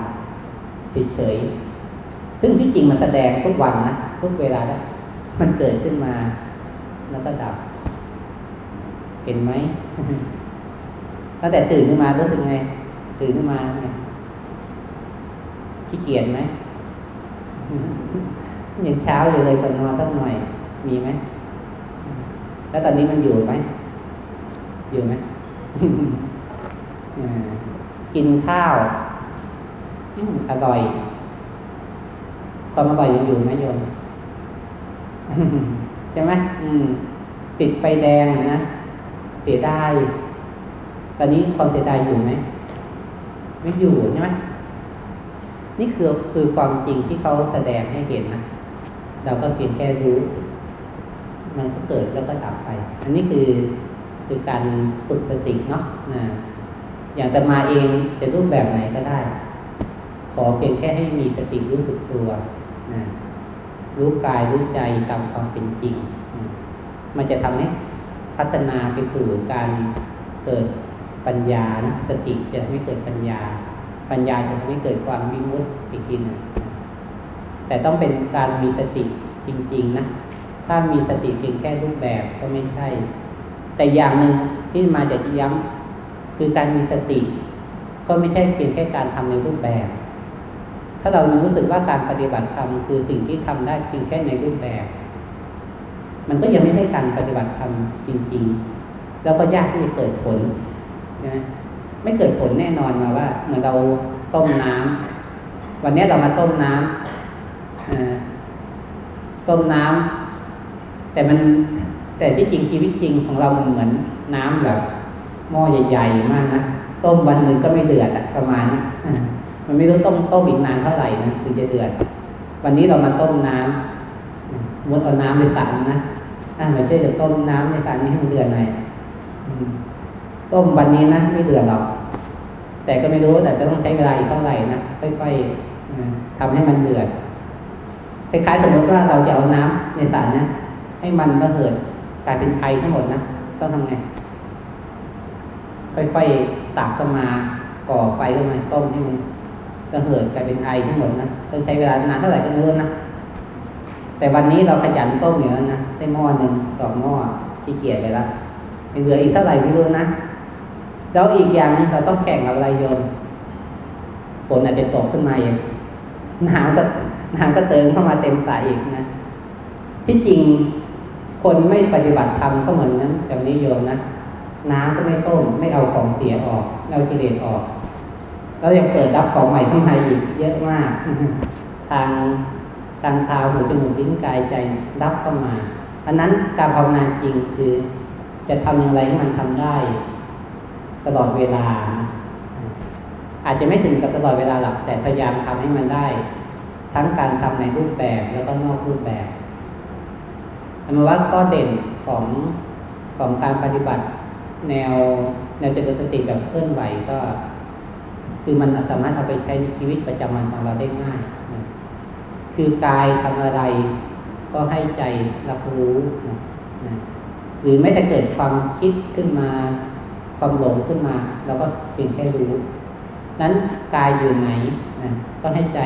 เฉยๆซึ่งที่จริงมันแสดงทุกวันนะทุกเวลาแล้วมันเกิดขึ้นมาแล้วก็ดับเห็นไหมตั้งแต่ตื่นขึ้นมารู้สึกไง ตื่นขึ้นมาไงขี้เกียจไหมยังเช้าอยู่เลยคนนอนสักหน่อย มีไหม แล้วตอนนี้มันอยู่ไหม อยู่ไหมกินข้าว อร่อย ความอร่อยยังอยู่ไหมโยมใช่ไหมอืม ติดไฟแดงนะเสียดายตอนนี้ความเสียดายอยู่ไหมไม่อยู่ใช่ไหมนี่คือคือความจริงที่เขาแสดงให้เห็นนะเราก็เพียงแค่รู้ มันก็เกิดแล้วก็ดับไป อันนี้คือคือการฝึกสติเนาะนะอย่างจะมาเองจะรูปแบบไหนก็ได้ ขอเพียงแค่ให้มีสติรู้สึกตัวนะรู้กายรู้ใจตามความเป็นจริง มันจะทำให้พัฒนาไปสู่การเกิดปัญญานะสติจะไม่เกิดปัญญา ปัญญาจะไม่เกิดความวิมุตติอีกทีหนึ่งแต่ต้องเป็นการมีสติจริง ๆ นะ ถ้ามีสติเพียงแค่รูปแบบก็ไม่ใช่ แต่อย่างหนึ่งที่มาจากย้ำคือการมีสติ ก็ไม่ใช่เพียงแค่การทำในรูปแบบ ถ้าเรารู้สึกว่าการปฏิบัติธรรมคือสิ่งที่ทำได้เพียงแค่ในรูปแบบ มันก็ยังไม่ใช่การปฏิบัติธรรมจริง ๆ แล้วก็ยากที่จะเกิดผลนะไม่เกิดผลแน่นอนมาว่า เหมือนเราต้มน้ำวันนี้เรามาต้มน้ำต้มน้ำแต่มันแต่ที่จริงชีวิตจริงของเรามันเหมือนน้ำแบบหม้อใหญ่ ๆ มากนะต้มวันหนึ่งก็ไม่เดือดประมาณนี้ มันไม่รู้ต้มต้มอีกนานเท่าไหร่นะถึงจะเดือด วันนี้เรามาต้มน้ำสมมติเอาน้ำไปสั่งนะถ้าไม่ใช่จะต้มน้ำในสั่งนี้ให้มันเดือดหน่อยต้มวันนี้นะไม่เดือดหรอก แต่ก็ไม่รู้แต่จะต้องใช้เวลาอีกเท่าไหร่นะค่อยๆทำให้มันเดือดคล้ายๆสมมติว่าเราจะเอาน้ำในสารนะให้มันระเหิดกลายเป็นไอทั้งหมดนะต้องทำไง ค่อยๆตักเข้ามาก่อไฟขึ้นมาต้มให้มัน ระเหิดกลายเป็นไอทั้งหมดนะต้องใช้เวลานานเท่าไหร่ก็ไม่รู้นะแต่วันนี้เราขยันต้มอย่างนั้นนะได้หม้อหนึ่งสองหม้อขี้เกียจไปแล้วเหลืออีกเท่าไหร่ไม่รู้นะแล้วอีกอย่างนึงเราต้องแข่งกับอะไรโยมฝนอาจจะตกขึ้นมาเองน้ำก็น้ำก็เติมเข้ามาเต็มสายอีกนะ ที่จริงคนไม่ปฏิบัติธรรมก็เหมือนนั้นอย่างนี้โยมนะน้ำก็ไม่ต้มไม่เอาของเสียออกไม่เอากิเลสออก แล้วยังเปิดรับของใหม่ข้างในอีกเยอะมาก ทางทางเท้าหูจมูกลิ้นกายใจรับเข้ามาอันนั้นการภาวนาจริงคือจะทำอย่างไรให้มันทำได้ ตลอดเวลา อาจจะไม่ถึงกับตลอดเวลาหรอกแต่พยายามทำให้มันได้ ทั้งการทำในรูปแบบแล้วก็นอกรูปแบบอันว่าก็เด่นของของการปฏิบัติแนวแนวเจริญสติแบบเคลื่อนไหวก็ คือมันสามารถเอาไปใช้ในชีวิตประจำวันของเราได้ง่าย คือกายทำอะไรก็ให้ใจรับรู้นะหรือแม้แต่เกิดความคิดขึ้นมา ความหลงขึ้นมาเราก็เพียงแค่รู้ นั้นกายอยู่ไหนนะก็ให้ใจ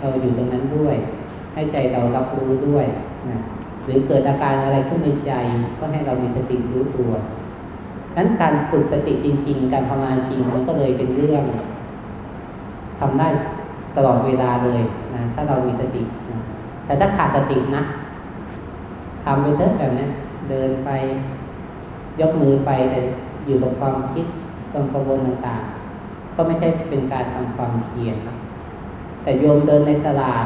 เราอยู่ตรงนั้นด้วย ให้ใจเรารับรู้ด้วยนะหรือเกิดอาการอะไรขึ้นในใจ ก็ให้เรามีสติรู้ตัวนั้นการฝึกสติจริง ๆ การทำงานจริงมันก็เลยเป็นเรื่อง ทำได้ตลอดเวลาเลยนะถ้าเรามีสตินะแต่ถ้าขาดสตินะทำไปเถอะแบบนี้เดินไปยกมือไปแต่อยู่กับความคิดตรงกระบวนต่างๆ ก็ไม่ใช่เป็นการทำความเพียรนะแต่โยมเดินในตลาด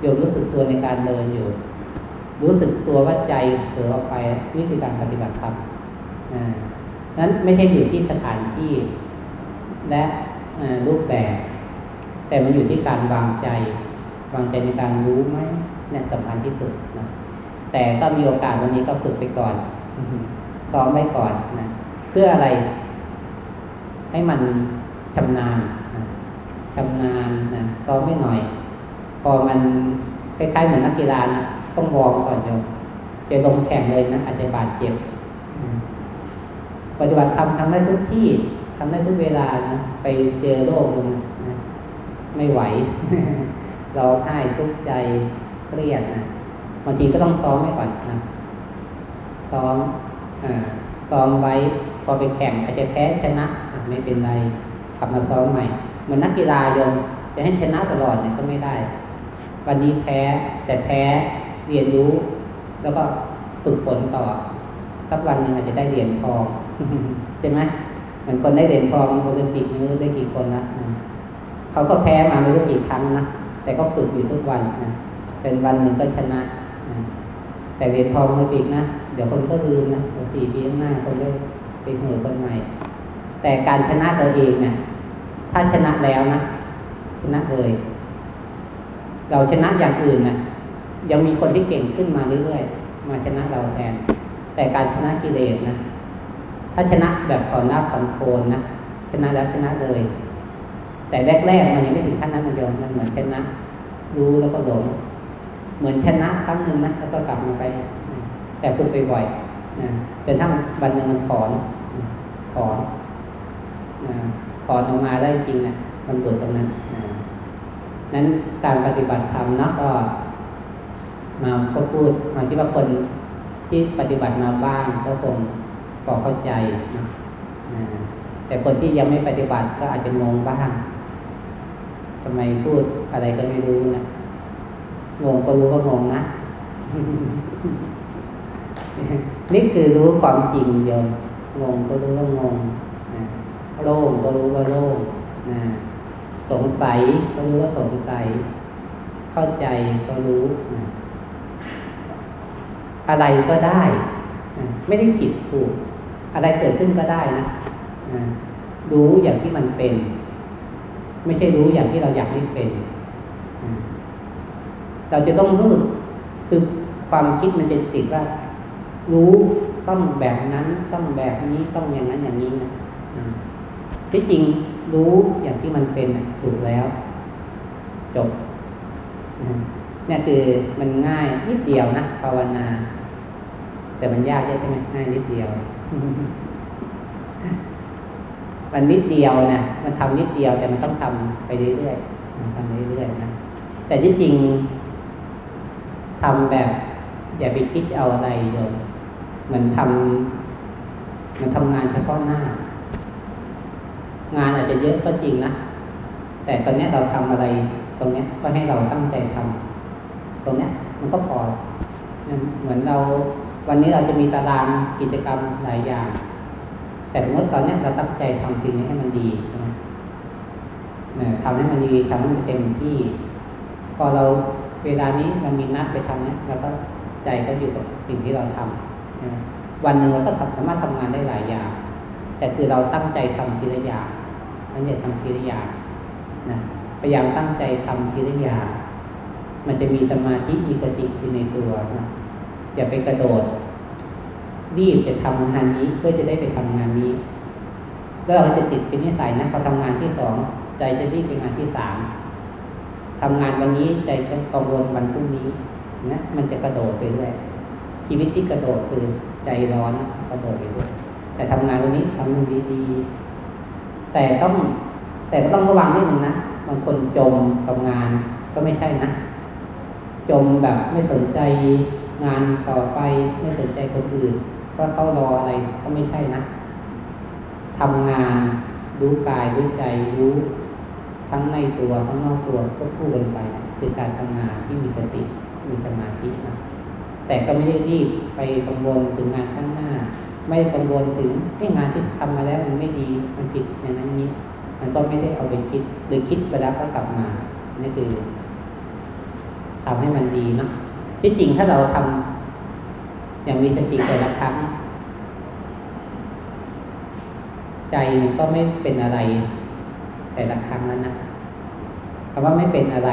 โยมรู้สึกตัวในการเดินอยู่ รู้สึกตัวว่าใจเผลอออกไปนี่คือการปฏิบัติธรรมนั้นไม่ใช่อยู่ที่สถานที่ และรูปแบบ แต่มันอยู่ที่การวางใจ วางใจในการรู้ไหมเนี่ยสำคัญที่สุดนะแต่ก็มีโอกาสวันนี้ก็ฝึกไปก่อนซ้อมไว้ก่อนนะเพื่ออะไร ให้มันชำนาญนะชำนาญนะซ้อมไว้หน่อย พอมันคล้ายๆเหมือนนักกีฬานะต้องวอร์มก่อนโยมจะลงแข่งเลยนะอาจจะบาดเจ็บปฏิบัติธรรมทำได้ทุกที่ทำได้ทุกเวลานะไปเจอโรคนึงน ไม่ไหว เราให้ทุกข์ใจเครียดนะบางทีก็ต้องซ้อมไว้ก่อนนะซ้อมอซ้อมไว้พอไปแข่งอาจจะแพ้ชนะไม่เป็นไรกลับมาซ้อมใหม่เหมือนนักกีฬายมจะให้ชนะตลอดเนี่ยก็ไม่ได้ วันนี้แพ้แต่แพ้เรียนรู้ แล้วก็ฝึกฝนต่อสักวันหนึ่งอาจจะได้เหรียญทองใช่ไหมเหมือนคนได้เหรียญทองโอลิมปิกไม่ได้กี่คนนะ เขาก็แพ้มาไม่รู้กี่ครั้งนะแต่ก็ฝึกอยู่ทุกวันนะเป็นวันหนึ่งก็ชนะแต่แต่เหรียญทองไมาปีกนะเดี๋ยวคนก็ลืมนะสี่ปีข้างหน้าคนก็ไปเหนื่อคนใหม่ แต่การชนะตัวเองเนี่ยถ้าชนะแล้วนะชนะเลย เราชนะอย่างอื่นนะยังมีคนที่เก่งขึ้นมาเรื่อยๆมาชนะเราแทน แต่การชนะกิเลสนะถ้าชนะแบบถอนหน้าถอนโคนนะชนะแล้วชนะเลย แต่แรกๆมันยังไม่ถึงขั้นนั้นมันเดียวมันเหมือนชนะ รู้แล้วก็หลงเหมือนชนะครั้งหนึ่งนะแล้วก็กลับมาไป แต่ฝึกไปบ่อยนะจนทั้งวันหนึ่งมันถอนถอนนะถอนออกมาได้จริงนะมันหลุดตรงนั้นนะนั้นการปฏิบัติธรรมนะก็ มาก็พูดมาคิดว่าคนที่ปฏิบัติมาบ้างก็คงพอเข้าใจนะแต่คนที่ยังไม่ปฏิบัติก็อาจจะงงบ้าง ทำไมพูดอะไรก็ไม่รู้นะงงก็รู้ว่างงนะ นี่คือรู้ความจริงโยมงงก็รู้ว่างงนะโล่งก็รู้ว่าโล่งนะสงสัยก็รู้ว่าสงสัย เข้าใจก็รู้นะอะไรก็ได้นะไม่ได้ผิดถูก อะไรเกิดขึ้นก็ได้นะนะรู้อย่างที่มันเป็น ไม่ใช่รู้อย่างที่เราอยากให้เป็น เราจะต้องรู้คือความคิดมันจะติดว่า รู้ต้องแบบนั้นต้องแบบนี้ต้องอย่างนั้นอย่างนี้นะที่จริงรู้อย่างที่มันเป็นถูกแล้ว จบเนี่ยคือมันง่ายนิดเดียวนะภาวนา แต่มันยากใช่ไหมง่ายนิดเดียว มันนิดเดียวนะมันทำนิดเดียวแต่มันต้องทำไปเรื่อยๆทำเรื่อยๆนะแต่ที่จริงทำแบบ อย่าไปคิดเอาอะไรเลยมันทำมันทำงานเฉพาะหน้า งานอาจจะเยอะก็จริงนะแต่ตอนนี้เราทำอะไร ตรงนี้ก็ให้เราตั้งใจทำตรงนี้มันก็พอเหมือนเราวันนี้เราจะมีตารางกิจกรรมหลายอย่าง แต่สมมติตอนนี้เราตั้งใจทำสิ่งนี้ให้มันดีทำให้มันดีทำให้มันเต็มที่ พอเราเวลานี้เรามีนัดไปทำเนี้ยเราก็ใจก็อยู่กับสิ่งที่เราทำวันหนึ่งเราก็สามารถทำงานได้หลายอย่าง แต่คือเราตั้งใจทำทีละอย่างตั้งใจทำทีละอย่างนะพยายามตั้งใจทำทีละอย่างมันจะมีสมาธิมีสติอยู่ในตัวนะอย่าไปกระโดด รีบจะทำงานนี้เพื่อจะได้ไปทำงานนี้ แล้วเราจะติดเป็นนิสัยนะพอทำงานที่สองใจจะรีบไปงานที่สามทำงานวันนี้ใจก็กังวลวันพรุ่งนี้นะมันจะกระโดดไปเรื่อยชีวิตที่กระโดดคือใจร้อนกระโดดไปเรื่อยแต่ทำงานตรงนี้ทำมันดีๆแต่ต้องแต่ก็ต้องระวังนิดนึงนะบางคนจมกับงานก็ไม่ใช่นะจมแบบไม่สนใจงานต่อไปไม่สนใจคนอื่น ก็เข้ารออะไรก็ไม่ใช่นะทำงานรู้กายรู้ใจรู้ทั้งในตัวทั้งนอกตัวก็คู่กันไปคือการทำงานที่มีสติมีสมาธินะแต่ก็ไม่ได้รีบไปกังวลถึงงานข้างหน้า ไม่กังวลถึงให้งานที่ทำมาแล้วมันไม่ดีมันผิดอย่างนั้นนี้ มันก็ไม่ได้เอาไปคิดหรือคิดไปแล้วก็กลับมานี่คือทำให้มันดีเนาะที่จริงถ้าเราทำ อย่างมีสติแต่ละครั้งใจมันก็ไม่เป็นอะไร แต่ละครั้งนั้นนะคำว่าไม่เป็นอะไร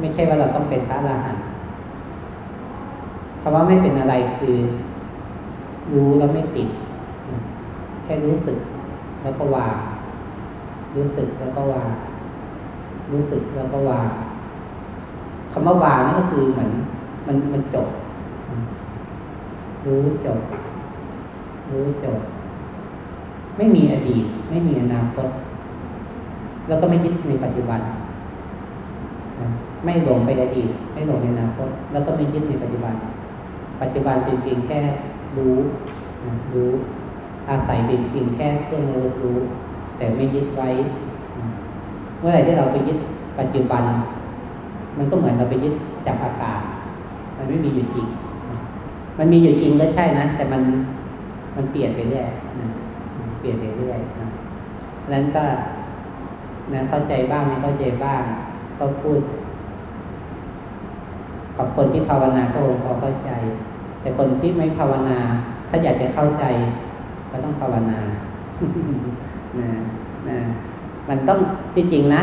ไม่ใช่ว่าเราต้องเป็นพระอรหันต์คำว่าไม่เป็นอะไรคือ รู้แล้วไม่ติด แค่รู้สึกแล้วก็วางรู้สึกแล้วก็วางรู้สึกแล้วก็วางคำว่าวางนั่นก็คือเหมือน มันมันจบ รู้จบ รู้จบ ไม่มีอดีต ไม่มีอนาคต แล้วก็ไม่ยึดในปัจจุบัน ไม่หลงไปอดีต ไม่หลงในอนาคต แล้วก็ไม่ยึดในปัจจุบัน ปัจจุบันเป็นเพียงแค่รู้รู้อาศัยเป็นเพียงแค่เครื่องรู้รู้ แต่ไม่ยึดไว้ เมื่อไหร่ที่เราไปยึดปัจจุบัน มันก็เหมือนเราไปยึดจับอากาศ มันไม่มีอยู่จริง มันมีอยู่จริงก็ใช่นะ แต่มันมันเปลี่ยนไปเรื่อยเปลี่ยนไปเรื่อยนะนั้นก็นั้นเข้าใจบ้างไม่เข้าใจบ้าง ก็พูด กับคนที่ภาวนาก็พอเข้าใจ แต่คนที่ไม่ภาวนา ถ้าอยากจะเข้าใจ ก็ต้องภาวนานะนะมันต้องที่จริงนะ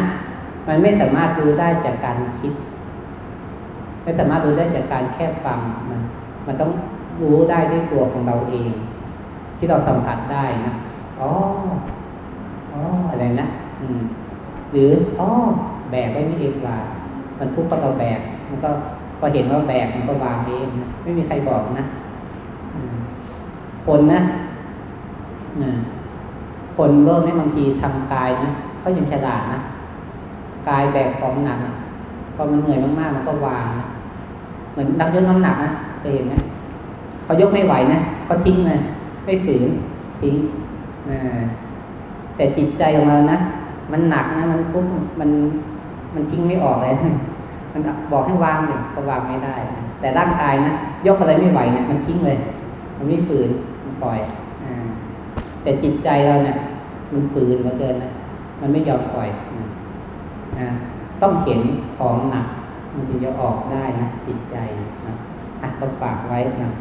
มันไม่สามารถรู้ได้จากการคิด ไม่สามารถรู้ได้จากการแค่ฟังมัน มันต้องรู้ได้ด้วยตัวของเราเอง ที่เราสัมผัสได้นะอ๋ออ๋ออะไรนะอืม หรืออ๋อแบกไว้ไม่เองว่ามันทุกข์ก็ต้องแบก มันก็พอเห็นว่าแบกมันก็วางเองนะไม่มีใครบอกนะคนนะคนโลกนี้บางทีทำกายนะเขายังฉลาดนะกายแบกของหนักนะพอมันเหนื่อยมากๆมันก็วางนะเหมือนนักยกน้ำหนักนะ เคยเห็นไหมเขายกไม่ไหวนะเขาทิ้งเลยไม่ฝืนทิ้งแต่จิตใจของเรานะมันหนักนะมันทุกข์มันมันทิ้งไม่ออกเลยมันบอกให้วางเนี่ยก็วางไม่ได้ แต่ร่างกายนะยกอะไรไม่ไหวเนี่ยมันทิ้งเลย มันไม่ฝืนมันปล่อยอแต่จิตใจเราเนี่ยมันฝืนเหลือเกินนะมันไม่ยอมปล่อยนะต้องเห็นของหนัก มันถึงจะออกได้นะจิตใจ ก็ฝากไว้นะ